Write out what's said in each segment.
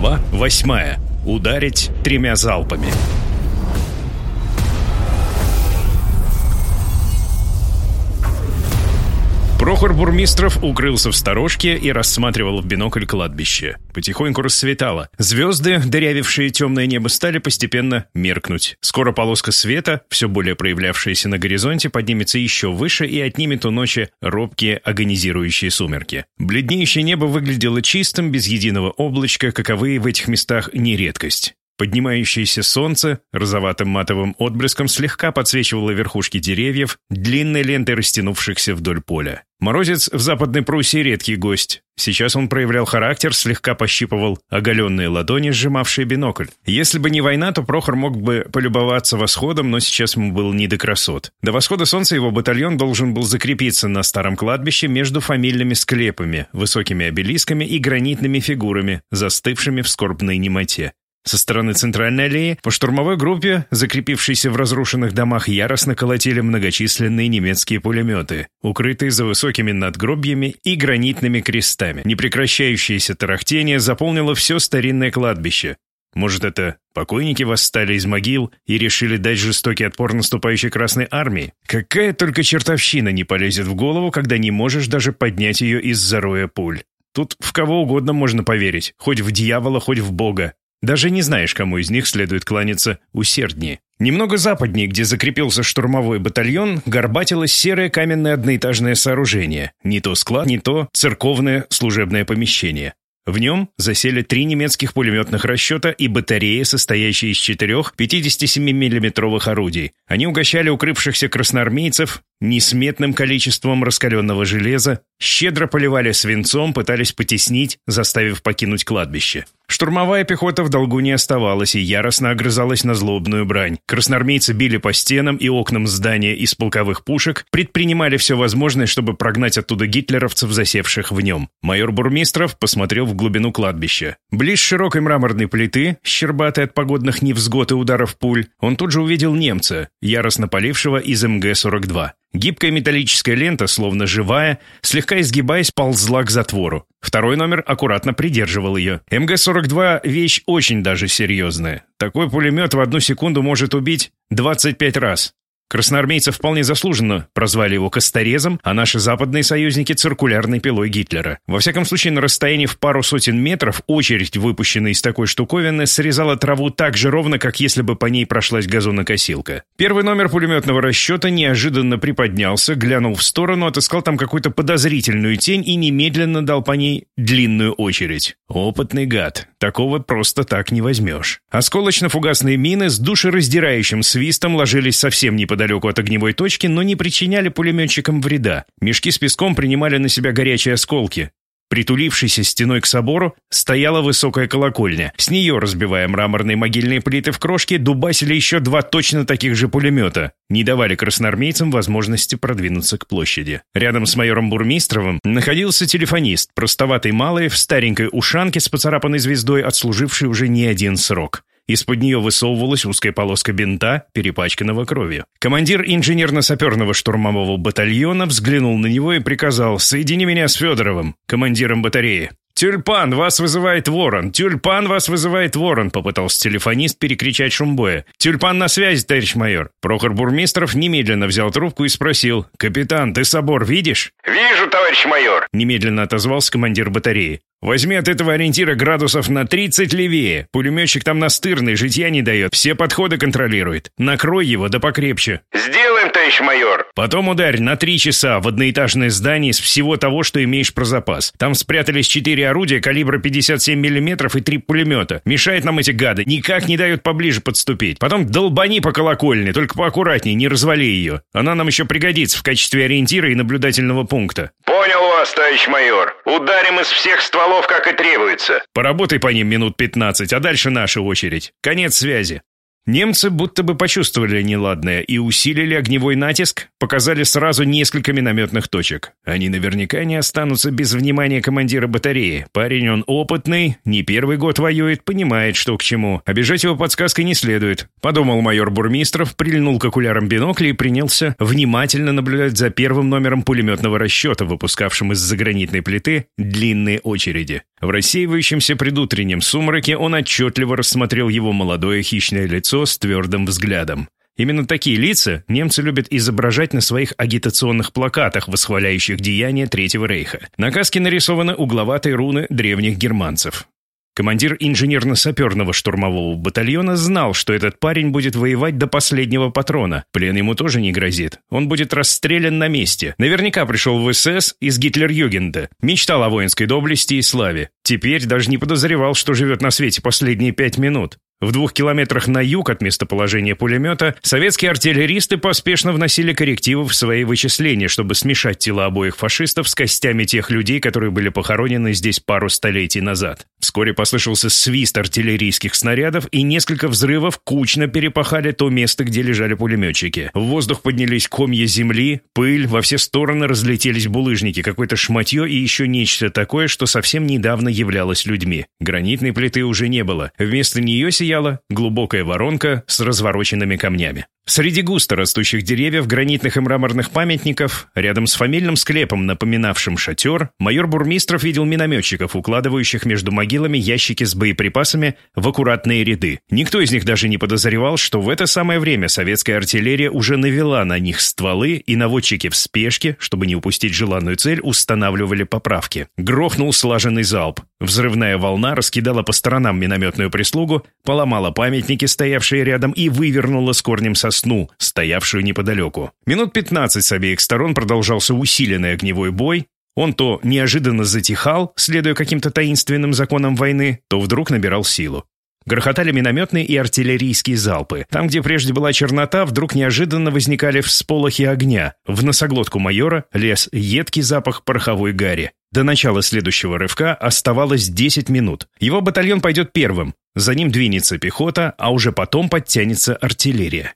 Глава восьмая. Ударить тремя залпами. Прохор Бурмистров укрылся в сторожке и рассматривал в бинокль кладбище. Потихоньку рассветало. Звезды, дырявившие темное небо, стали постепенно меркнуть. Скоро полоска света, все более проявлявшаяся на горизонте, поднимется еще выше и отнимет у ночи робкие агонизирующие сумерки. Бледнеющее небо выглядело чистым, без единого облачка, каковые в этих местах не редкость. Поднимающееся солнце розоватым матовым отблеском слегка подсвечивало верхушки деревьев, длинной лентой растянувшихся вдоль поля. Морозец в Западной Пруссии редкий гость. Сейчас он проявлял характер, слегка пощипывал оголенные ладони, сжимавшие бинокль. Если бы не война, то Прохор мог бы полюбоваться восходом, но сейчас ему был не до красот. До восхода солнца его батальон должен был закрепиться на старом кладбище между фамильными склепами, высокими обелисками и гранитными фигурами, застывшими в скорбной немоте. Со стороны центральной аллеи по штурмовой группе, закрепившейся в разрушенных домах, яростно колотили многочисленные немецкие пулеметы, укрытые за высокими надгробьями и гранитными крестами. Непрекращающееся тарахтение заполнило все старинное кладбище. Может, это покойники восстали из могил и решили дать жестокий отпор наступающей Красной Армии? Какая только чертовщина не полезет в голову, когда не можешь даже поднять ее из зароя пуль. Тут в кого угодно можно поверить, хоть в дьявола, хоть в бога. Даже не знаешь, кому из них следует кланяться усерднее. Немного западнее, где закрепился штурмовой батальон, горбатилось серое каменное одноэтажное сооружение. Не то склад, не то церковное служебное помещение. В нем засели три немецких пулеметных расчета и батареи, состоящие из четырех 57 миллиметровых орудий. Они угощали укрывшихся красноармейцев несметным количеством раскаленного железа, щедро поливали свинцом, пытались потеснить, заставив покинуть кладбище. Штурмовая пехота в долгу не оставалась и яростно огрызалась на злобную брань. Красноармейцы били по стенам и окнам здания из полковых пушек, предпринимали все возможное, чтобы прогнать оттуда гитлеровцев, засевших в нем. Майор Бурмистров посмотрел в глубину кладбища. Близ широкой мраморной плиты, щербатой от погодных невзгод и ударов пуль, он тут же увидел немца, яростно полившего из МГ-42. Гибкая металлическая лента, словно живая, слегка изгибаясь, ползла к затвору. Второй номер аккуратно придерживал ее. МГ-42 – вещь очень даже серьезная. Такой пулемет в одну секунду может убить 25 раз. Красноармейцы вполне заслуженно прозвали его косторезом, а наши западные союзники – циркулярной пилой Гитлера. Во всяком случае, на расстоянии в пару сотен метров очередь, выпущенная из такой штуковины, срезала траву так же ровно, как если бы по ней прошлась газонокосилка. Первый номер пулеметного расчета неожиданно приподнялся, глянул в сторону, отыскал там какую-то подозрительную тень и немедленно дал по ней длинную очередь. Опытный гад. Такого просто так не возьмешь. Осколочно-фугасные мины с душераздирающим свистом ложились совсем неподалеку неподалеку от огневой точки, но не причиняли пулеметчикам вреда. Мешки с песком принимали на себя горячие осколки. Притулившейся стеной к собору стояла высокая колокольня. С нее, разбивая мраморные могильные плиты в крошки, дубасили еще два точно таких же пулемета. Не давали красноармейцам возможности продвинуться к площади. Рядом с майором Бурмистровым находился телефонист, простоватый малый, в старенькой ушанке с поцарапанной звездой, отслуживший уже не один срок. Из-под нее высовывалась узкая полоска бинта, перепачканного кровью. Командир инженерно-саперного штурмового батальона взглянул на него и приказал «Соедини меня с Федоровым, командиром батареи». «Тюльпан, вас вызывает ворон! Тюльпан, вас вызывает ворон!» Попытался телефонист перекричать шум боя. «Тюльпан на связи, товарищ майор!» Прохор Бурмистров немедленно взял трубку и спросил. «Капитан, ты собор видишь?» «Вижу, товарищ майор!» Немедленно отозвался командир батареи. Возьми от этого ориентира градусов на 30 левее. Пулеметчик там настырный, житья не дает. Все подходы контролирует. Накрой его, да покрепче. Сделаем, товарищ майор. Потом ударь на три часа в одноэтажное здание из всего того, что имеешь про запас. Там спрятались четыре орудия калибра 57 мм и три пулемета. Мешает нам эти гады. Никак не дают поближе подступить. Потом долбани по колокольне, только поаккуратней, не развали ее. Она нам еще пригодится в качестве ориентира и наблюдательного пункта. Понял вас, товарищ майор. Ударим из всех стволов как и требуется. Поработай по ним минут 15, а дальше наша очередь. Конец связи. Немцы будто бы почувствовали неладное и усилили огневой натиск, показали сразу несколько минометных точек. Они наверняка не останутся без внимания командира батареи. Парень он опытный, не первый год воюет, понимает, что к чему. Обижать его подсказкой не следует. Подумал майор Бурмистров, прильнул к окулярам бинокля и принялся внимательно наблюдать за первым номером пулеметного расчета, выпускавшим из-за гранитной плиты длинные очереди. В рассеивающемся предутреннем сумраке он отчетливо рассмотрел его молодое хищное лицо с твердым взглядом. Именно такие лица немцы любят изображать на своих агитационных плакатах, восхваляющих деяния Третьего рейха. На каске нарисованы угловатые руны древних германцев. Командир инженерно-саперного штурмового батальона знал, что этот парень будет воевать до последнего патрона. Плен ему тоже не грозит. Он будет расстрелян на месте. Наверняка пришел в СС из Гитлер-Югенда. Мечтал о воинской доблести и славе. Теперь даже не подозревал, что живет на свете последние пять минут. В двух километрах на юг от местоположения пулемета советские артиллеристы поспешно вносили коррективы в свои вычисления, чтобы смешать тела обоих фашистов с костями тех людей, которые были похоронены здесь пару столетий назад. Вскоре послышался свист артиллерийских снарядов, и несколько взрывов кучно перепахали то место, где лежали пулеметчики. В воздух поднялись комья земли, пыль, во все стороны разлетелись булыжники, какое-то шматье и еще нечто такое, что совсем недавно являлось людьми. Гранитной плиты уже не было. Вместо нее сиял стояла глубокая воронка с развороченными камнями. Среди густо растущих деревьев, гранитных и мраморных памятников, рядом с фамильным склепом, напоминавшим шатер, майор Бурмистров видел минометчиков, укладывающих между могилами ящики с боеприпасами в аккуратные ряды. Никто из них даже не подозревал, что в это самое время советская артиллерия уже навела на них стволы, и наводчики в спешке, чтобы не упустить желанную цель, устанавливали поправки. Грохнул слаженный залп. Взрывная волна раскидала по сторонам минометную прислугу, поломала памятники, стоявшие рядом, и вывернула с корнем сосну стоявшую неподалеку. Минут пятнадцать с обеих сторон продолжался усиленный огневой бой. Он то неожиданно затихал, следуя каким-то таинственным законам войны, то вдруг набирал силу. Грохотали минометные и артиллерийские залпы. Там, где прежде была чернота, вдруг неожиданно возникали всполохи огня. В носоглотку майора лез едкий запах пороховой гари. До начала следующего рывка оставалось 10 минут. Его батальон пойдет первым. За ним двинется пехота, а уже потом подтянется артиллерия.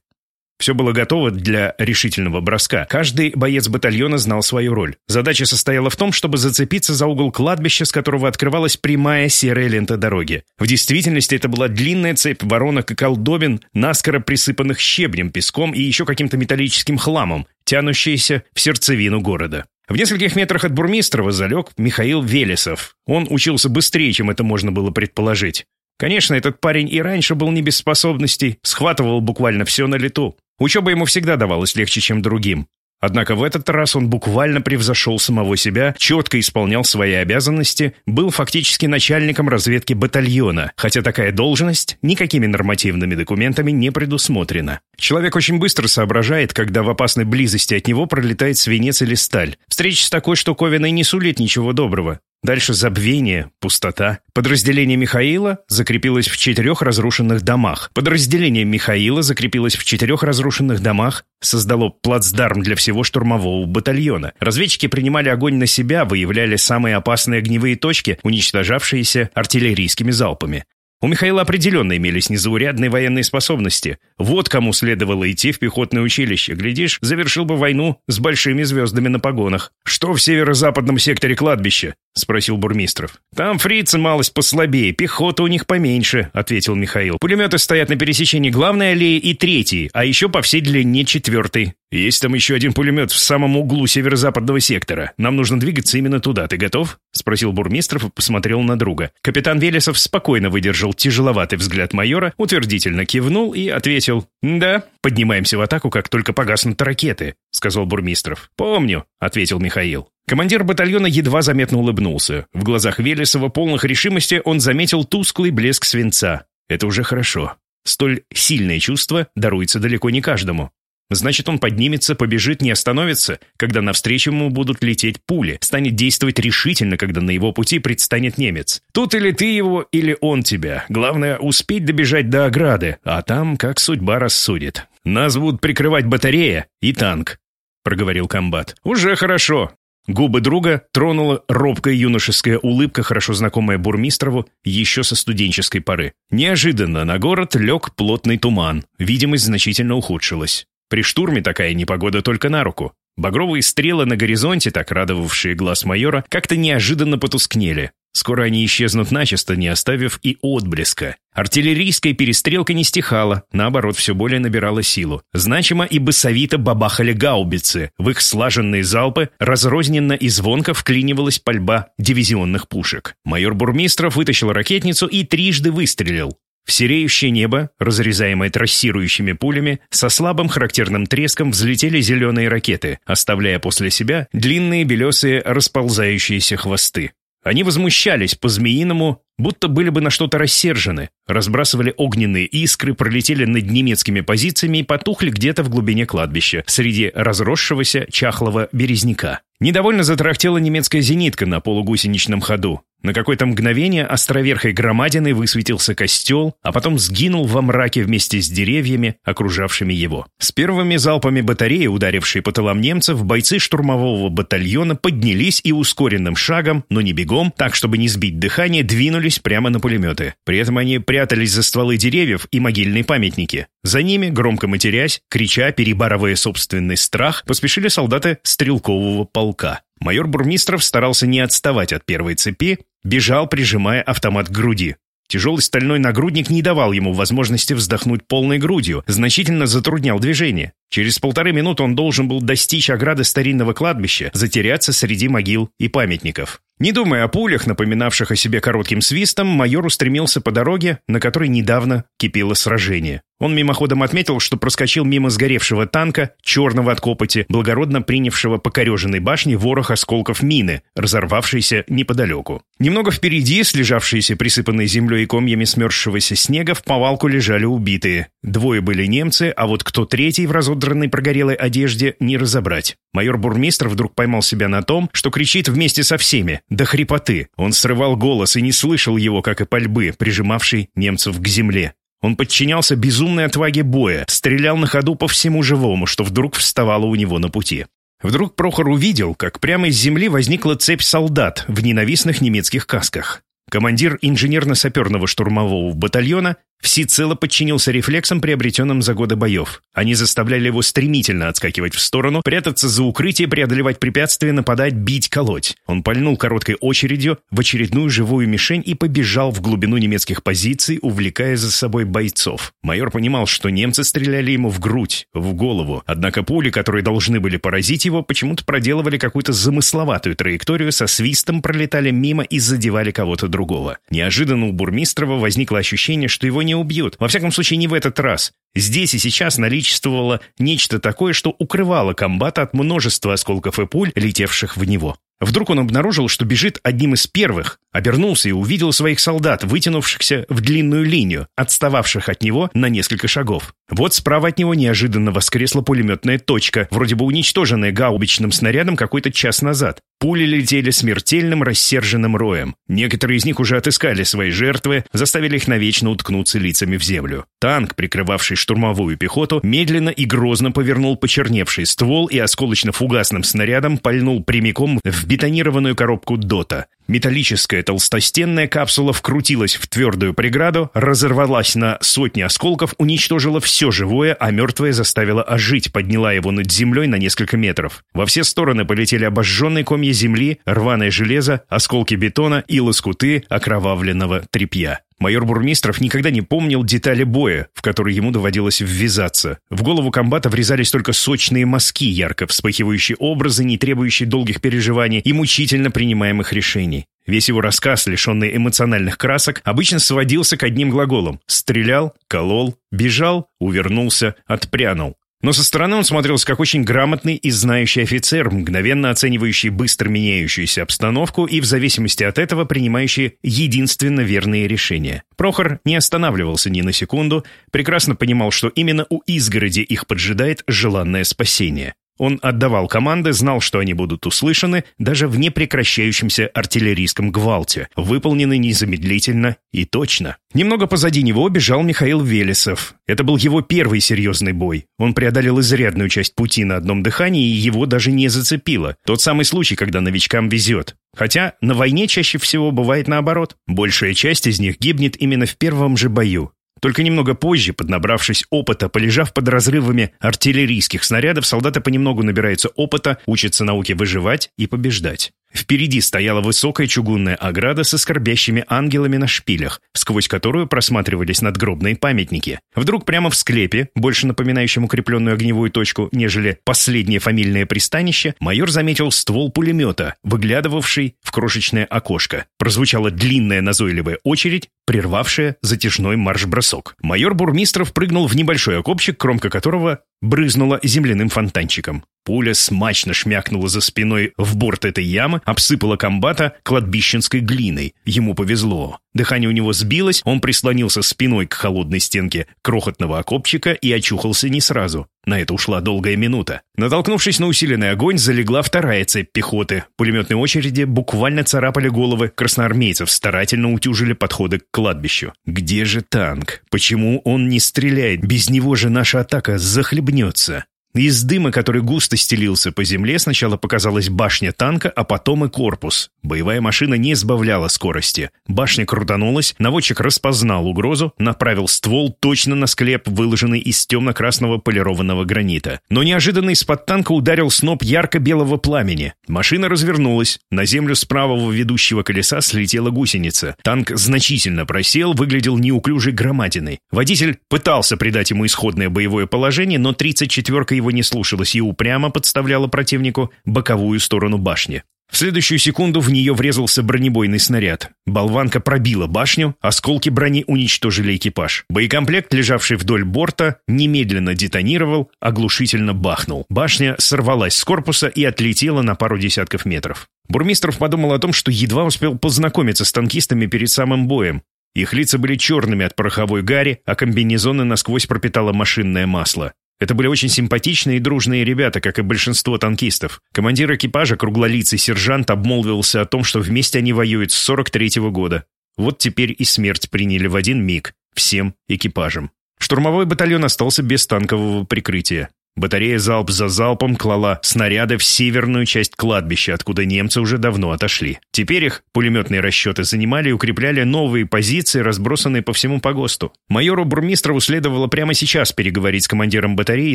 Все было готово для решительного броска. Каждый боец батальона знал свою роль. Задача состояла в том, чтобы зацепиться за угол кладбища, с которого открывалась прямая серая лента дороги. В действительности это была длинная цепь воронок и колдобин, наскоро присыпанных щебнем, песком и еще каким-то металлическим хламом, тянущаяся в сердцевину города. В нескольких метрах от Бурмистрова залег Михаил Велесов. Он учился быстрее, чем это можно было предположить. Конечно, этот парень и раньше был не без способностей, схватывал буквально все на лету. Учеба ему всегда давалась легче, чем другим. Однако в этот раз он буквально превзошел самого себя, четко исполнял свои обязанности, был фактически начальником разведки батальона, хотя такая должность никакими нормативными документами не предусмотрена. Человек очень быстро соображает, когда в опасной близости от него пролетает свинец или сталь. Встреча с такой штуковиной не сулит ничего доброго. Дальше забвение, пустота. Подразделение Михаила закрепилось в четырех разрушенных домах. Подразделение Михаила закрепилось в четырех разрушенных домах, создало плацдарм для всего штурмового батальона. Разведчики принимали огонь на себя, выявляли самые опасные огневые точки, уничтожавшиеся артиллерийскими залпами. У Михаила определенно имелись незаурядные военные способности. Вот кому следовало идти в пехотное училище. Глядишь, завершил бы войну с большими звездами на погонах. «Что в северо-западном секторе кладбища?» — спросил Бурмистров. «Там фрицы малость послабее, пехота у них поменьше», — ответил Михаил. «Пулеметы стоят на пересечении главной аллеи и третьей, а еще по всей длине четвертой. Есть там еще один пулемет в самом углу северо-западного сектора. Нам нужно двигаться именно туда. Ты готов?» — спросил Бурмистров и посмотрел на друга. Капитан Велесов спокойно выдержал тяжеловатый взгляд майора, утвердительно кивнул и ответил. «Да, поднимаемся в атаку, как только погаснут ракеты», — сказал Бурмистров. «Помню», — ответил Михаил. Командир батальона едва заметно улыбнулся. В глазах Велесова, полных решимости, он заметил тусклый блеск свинца. Это уже хорошо. Столь сильное чувство даруется далеко не каждому. Значит, он поднимется, побежит, не остановится, когда навстречу ему будут лететь пули, станет действовать решительно, когда на его пути предстанет немец. Тут или ты его, или он тебя. Главное, успеть добежать до ограды, а там как судьба рассудит. Нас будут прикрывать батарея и танк», — проговорил комбат. «Уже хорошо. Губы друга тронула робкая юношеская улыбка, хорошо знакомая Бурмистрову еще со студенческой поры. Неожиданно на город лег плотный туман, видимость значительно ухудшилась. При штурме такая непогода только на руку. Багровые стрелы на горизонте, так радовавшие глаз майора, как-то неожиданно потускнели. Скоро они исчезнут начисто, не оставив и отблеска. Артиллерийская перестрелка не стихала, наоборот, все более набирала силу. Значимо и басовито бабахали гаубицы. В их слаженные залпы разрозненно и звонко вклинивалась пальба дивизионных пушек. Майор Бурмистров вытащил ракетницу и трижды выстрелил. В сереющее небо, разрезаемое трассирующими пулями, со слабым характерным треском взлетели зеленые ракеты, оставляя после себя длинные белесые расползающиеся хвосты. Они возмущались по-змеиному, будто были бы на что-то рассержены, разбрасывали огненные искры, пролетели над немецкими позициями и потухли где-то в глубине кладбища, среди разросшегося чахлого березняка. Недовольно затрахтела немецкая зенитка на полугусеничном ходу. На какое-то мгновение островерхой громадиной высветился костел, а потом сгинул во мраке вместе с деревьями, окружавшими его. С первыми залпами батареи, ударившей по тылам немцев, бойцы штурмового батальона поднялись и ускоренным шагом, но не бегом, так, чтобы не сбить дыхание, двинулись прямо на пулеметы. При этом они прятались за стволы деревьев и могильные памятники. За ними, громко матерясь, крича, перебарывая собственный страх, поспешили солдаты стрелкового полка. Майор Бурмистров старался не отставать от первой цепи, бежал, прижимая автомат к груди. Тяжелый стальной нагрудник не давал ему возможности вздохнуть полной грудью, значительно затруднял движение. Через полторы минуты он должен был достичь ограды старинного кладбища, затеряться среди могил и памятников. Не думая о пулях, напоминавших о себе коротким свистом, майор устремился по дороге, на которой недавно кипело сражение. Он мимоходом отметил, что проскочил мимо сгоревшего танка, черного от копоти, благородно принявшего покореженной башни ворох осколков мины, разорвавшейся неподалеку. Немного впереди, слежавшиеся присыпанной землей и комьями смерзшегося снега, в повалку лежали убитые. Двое были немцы, а вот кто третий в разодранной прогорелой одежде не разобрать. Майор Бурмистр вдруг поймал себя на том, что кричит вместе со всеми, до хрипоты. Он срывал голос и не слышал его, как и пальбы, прижимавшей немцев к земле. Он подчинялся безумной отваге боя, стрелял на ходу по всему живому, что вдруг вставало у него на пути. Вдруг Прохор увидел, как прямо из земли возникла цепь солдат в ненавистных немецких касках. Командир инженерно-саперного штурмового батальона всецело подчинился рефлексам, приобретенным за годы боев. Они заставляли его стремительно отскакивать в сторону, прятаться за укрытие, преодолевать препятствия, нападать, бить, колоть. Он пальнул короткой очередью в очередную живую мишень и побежал в глубину немецких позиций, увлекая за собой бойцов. Майор понимал, что немцы стреляли ему в грудь, в голову. Однако пули, которые должны были поразить его, почему-то проделывали какую-то замысловатую траекторию, со свистом пролетали мимо и задевали кого-то другого. Неожиданно у Бурмистрова возникло ощущение, что его не не убьют. Во всяком случае, не в этот раз. Здесь и сейчас наличествовало нечто такое, что укрывало комбата от множества осколков и пуль, летевших в него. Вдруг он обнаружил, что бежит одним из первых, обернулся и увидел своих солдат, вытянувшихся в длинную линию, отстававших от него на несколько шагов. Вот справа от него неожиданно воскресла пулеметная точка, вроде бы уничтоженная гаубичным снарядом какой-то час назад. Пули летели смертельным рассерженным роем. Некоторые из них уже отыскали свои жертвы, заставили их навечно уткнуться лицами в землю. Танк, прикрывавший штурмовую пехоту, медленно и грозно повернул почерневший ствол и осколочно-фугасным снарядом пальнул прямиком в бетонированную коробку ДОТа. Металлическая толстостенная капсула вкрутилась в твердую преграду, разорвалась на сотни осколков, уничтожила все живое, а мертвое заставила ожить, подняла его над землей на несколько метров. Во все стороны полетели обожженные комья земли, рваное железо, осколки бетона и лоскуты окровавленного тряпья. Майор Бурмистров никогда не помнил детали боя, в которые ему доводилось ввязаться. В голову комбата врезались только сочные мазки, ярко вспыхивающие образы, не требующие долгих переживаний и мучительно принимаемых решений. Весь его рассказ, лишенный эмоциональных красок, обычно сводился к одним глаголам «стрелял», «колол», «бежал», «увернулся», «отпрянул». Но со стороны он смотрелся как очень грамотный и знающий офицер, мгновенно оценивающий быстро меняющуюся обстановку и в зависимости от этого принимающий единственно верные решения. Прохор не останавливался ни на секунду, прекрасно понимал, что именно у изгороди их поджидает желанное спасение. Он отдавал команды, знал, что они будут услышаны, даже в непрекращающемся артиллерийском гвалте, выполнены незамедлительно и точно. Немного позади него бежал Михаил Велесов. Это был его первый серьезный бой. Он преодолел изрядную часть пути на одном дыхании, и его даже не зацепило. Тот самый случай, когда новичкам везет. Хотя на войне чаще всего бывает наоборот. Большая часть из них гибнет именно в первом же бою. Только немного позже, поднабравшись опыта, полежав под разрывами артиллерийских снарядов, солдаты понемногу набираются опыта, учатся науке выживать и побеждать. Впереди стояла высокая чугунная ограда со скорбящими ангелами на шпилях, сквозь которую просматривались надгробные памятники. Вдруг прямо в склепе, больше напоминающем укрепленную огневую точку, нежели последнее фамильное пристанище, майор заметил ствол пулемета, выглядывавший в крошечное окошко. Прозвучала длинная назойливая очередь, прервавшая затяжной марш-бросок. Майор Бурмистров прыгнул в небольшой окопчик, кромка которого брызнула земляным фонтанчиком. Пуля смачно шмякнула за спиной в борт этой ямы, обсыпала комбата кладбищенской глиной. Ему повезло. Дыхание у него сбилось, он прислонился спиной к холодной стенке крохотного окопчика и очухался не сразу. На это ушла долгая минута. Натолкнувшись на усиленный огонь, залегла вторая цепь пехоты. Пулеметные очереди буквально царапали головы красноармейцев, старательно утюжили подходы к кладбищу. Где же танк? Почему он не стреляет? Без него же наша атака захлебнется. Из дыма, который густо стелился по земле, сначала показалась башня танка, а потом и корпус. Боевая машина не сбавляла скорости. Башня крутанулась, наводчик распознал угрозу, направил ствол точно на склеп, выложенный из темно-красного полированного гранита. Но неожиданно из-под танка ударил сноп ярко-белого пламени. Машина развернулась. На землю с правого ведущего колеса слетела гусеница. Танк значительно просел, выглядел неуклюжей громадиной. Водитель пытался придать ему исходное боевое положение, но 34-ка его не слушалась и упрямо подставляла противнику боковую сторону башни. В следующую секунду в нее врезался бронебойный снаряд. Болванка пробила башню, осколки брони уничтожили экипаж. Боекомплект, лежавший вдоль борта, немедленно детонировал, оглушительно бахнул. Башня сорвалась с корпуса и отлетела на пару десятков метров. Бурмистров подумал о том, что едва успел познакомиться с танкистами перед самым боем. Их лица были черными от пороховой гари, а комбинезоны насквозь пропитало машинное масло. Это были очень симпатичные и дружные ребята, как и большинство танкистов. Командир экипажа, круглолицый сержант, обмолвился о том, что вместе они воюют с 43-го года. Вот теперь и смерть приняли в один миг, всем экипажем. Штурмовой батальон остался без танкового прикрытия. Батарея залп за залпом клала снаряды в северную часть кладбища, откуда немцы уже давно отошли. Теперь их пулеметные расчеты занимали и укрепляли новые позиции, разбросанные по всему погосту. Майору Бурмистрову следовало прямо сейчас переговорить с командиром батареи и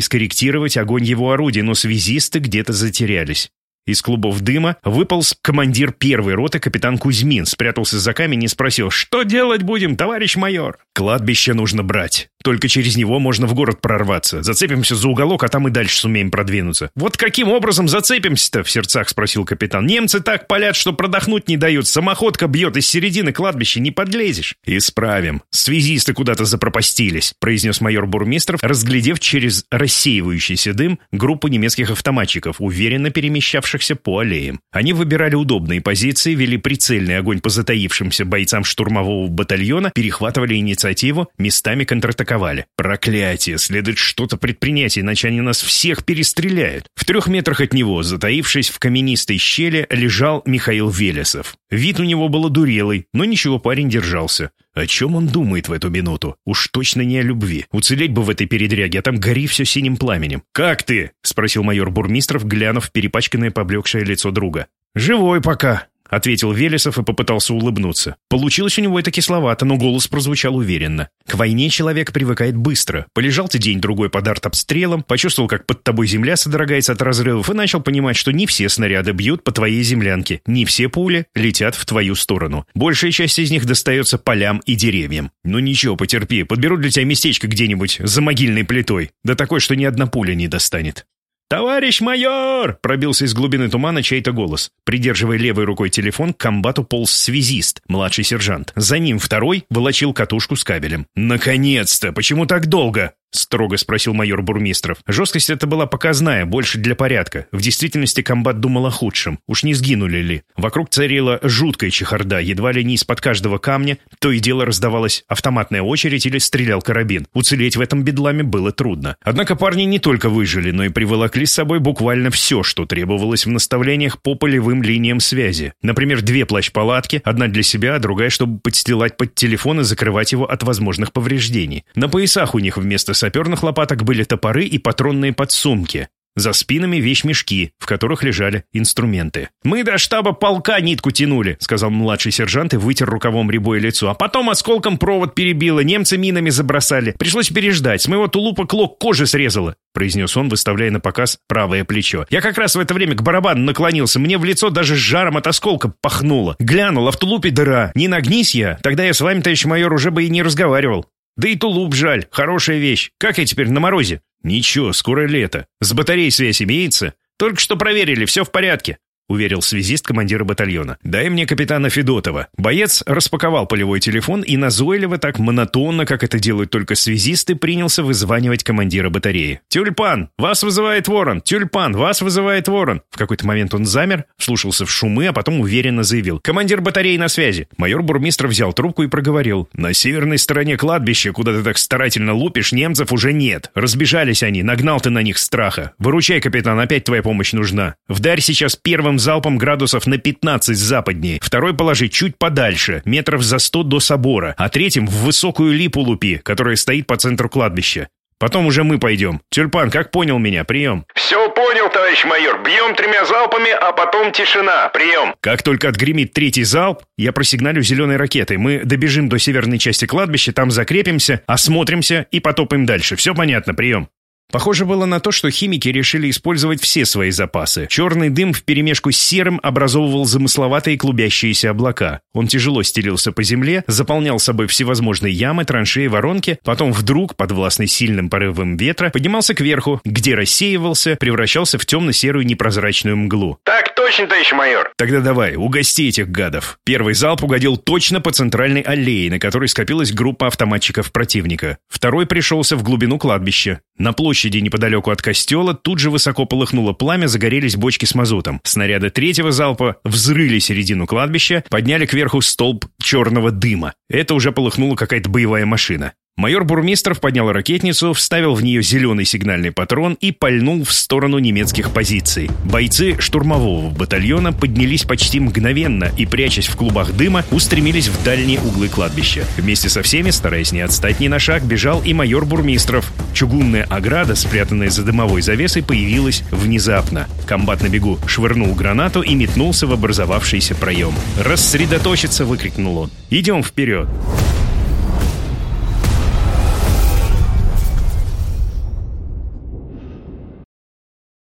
скорректировать огонь его орудий, но связисты где-то затерялись. Из клубов дыма выполз командир первой роты капитан Кузьмин, спрятался за камень и спросил, «Что делать будем, товарищ майор?» «Кладбище нужно брать. Только через него можно в город прорваться. Зацепимся за уголок, а там и дальше сумеем продвинуться». «Вот каким образом зацепимся-то?» — в сердцах спросил капитан. «Немцы так палят, что продохнуть не дают. Самоходка бьет из середины кладбища, не подлезешь». «Исправим. Связисты куда-то запропастились», — произнес майор Бурмистров, разглядев через рассеивающийся дым группу немецких автоматчиков, уверенно перемещавшихся по аллеям. Они выбирали удобные позиции, вели прицельный огонь по затаившимся бойцам штурмового батальона, перехватывали инициативу, местами контратаковали атаковали. Проклятие, следует что-то предпринять, иначе они нас всех перестреляют. В трех метрах от него, затаившись в каменистой щели, лежал Михаил Велесов. Вид у него был одурелый, но ничего, парень держался. О чем он думает в эту минуту? Уж точно не о любви. Уцелеть бы в этой передряге, а там гори все синим пламенем. «Как ты?» — спросил майор Бурмистров, глянув в перепачканное поблекшее лицо друга. «Живой пока», — ответил Велесов и попытался улыбнуться. Получилось у него это кисловато, но голос прозвучал уверенно. К войне человек привыкает быстро. Полежал ты день-другой под артобстрелом, почувствовал, как под тобой земля содрогается от разрывов и начал понимать, что не все снаряды бьют по твоей землянке, не все пули летят в твою сторону. Большая часть из них достается полям и деревьям. Ну ничего, потерпи, подберу для тебя местечко где-нибудь за могильной плитой. Да такой, что ни одна пуля не достанет. «Товарищ майор!» — пробился из глубины тумана чей-то голос. Придерживая левой рукой телефон, к комбату полз связист, младший сержант. За ним второй волочил катушку с кабелем. «Наконец-то! Почему так долго?» — строго спросил майор Бурмистров. Жесткость это была показная, больше для порядка. В действительности комбат думал о худшем. Уж не сгинули ли? Вокруг царила жуткая чехарда, едва ли не из-под каждого камня. То и дело раздавалась автоматная очередь или стрелял карабин. Уцелеть в этом бедламе было трудно. Однако парни не только выжили, но и приволокли с собой буквально все, что требовалось в наставлениях по полевым линиям связи. Например, две плащ-палатки, одна для себя, а другая, чтобы подстилать под телефон и закрывать его от возможных повреждений. На поясах у них вместо саперных лопаток были топоры и патронные подсумки. За спинами вещмешки, в которых лежали инструменты. «Мы до штаба полка нитку тянули», — сказал младший сержант и вытер рукавом рябое лицо. «А потом осколком провод перебило, немцы минами забросали. Пришлось переждать, с моего тулупа клок кожи срезало», — произнес он, выставляя на показ правое плечо. «Я как раз в это время к барабану наклонился, мне в лицо даже с жаром от осколка пахнуло. Глянул, а в тулупе дыра. Не нагнись я, тогда я с вами, товарищ майор, уже бы и не разговаривал». Да и тулуп жаль, хорошая вещь. Как я теперь на морозе? Ничего, скоро лето. С батареей связь имеется? Только что проверили, все в порядке уверил связист командира батальона. «Дай мне капитана Федотова». Боец распаковал полевой телефон и назойливо, так монотонно, как это делают только связисты, принялся вызванивать командира батареи. «Тюльпан! Вас вызывает ворон! Тюльпан! Вас вызывает ворон!» В какой-то момент он замер, слушался в шумы, а потом уверенно заявил. «Командир батареи на связи!» Майор Бурмистр взял трубку и проговорил. «На северной стороне кладбища, куда ты так старательно лупишь, немцев уже нет. Разбежались они, нагнал ты на них страха. Выручай, капитан, опять твоя помощь нужна. Вдарь сейчас первым залпом градусов на 15 западнее, второй положи чуть подальше, метров за 100 до собора, а третьим в высокую липу лупи, которая стоит по центру кладбища. Потом уже мы пойдем. Тюльпан, как понял меня? Прием. Все понял, товарищ майор. Бьем тремя залпами, а потом тишина. Прием. Как только отгремит третий залп, я просигналю зеленой ракетой. Мы добежим до северной части кладбища, там закрепимся, осмотримся и потопаем дальше. Все понятно, прием. Похоже было на то, что химики решили использовать все свои запасы. Черный дым вперемешку с серым образовывал замысловатые клубящиеся облака. Он тяжело стелился по земле, заполнял собой всевозможные ямы, траншеи, воронки, потом вдруг, подвластный сильным порывом ветра, поднимался кверху, где рассеивался, превращался в темно-серую непрозрачную мглу. Так точно, товарищ майор. Тогда давай, угости этих гадов. Первый залп угодил точно по центральной аллее, на которой скопилась группа автоматчиков противника. Второй пришелся в глубину кладбища. На площади неподалеку от костела тут же высоко полыхнуло пламя, загорелись бочки с мазутом. Снаряды третьего залпа взрыли середину кладбища, подняли кверху столб черного дыма. Это уже полыхнула какая-то боевая машина. Майор Бурмистров поднял ракетницу, вставил в нее зеленый сигнальный патрон и пальнул в сторону немецких позиций. Бойцы штурмового батальона поднялись почти мгновенно и, прячась в клубах дыма, устремились в дальние углы кладбища. Вместе со всеми, стараясь не отстать ни на шаг, бежал и майор Бурмистров. Чугунная ограда, спрятанная за дымовой завесой, появилась внезапно. Комбат на бегу швырнул гранату и метнулся в образовавшийся проем. «Рассредоточиться!» — выкрикнул он. «Идем вперед!»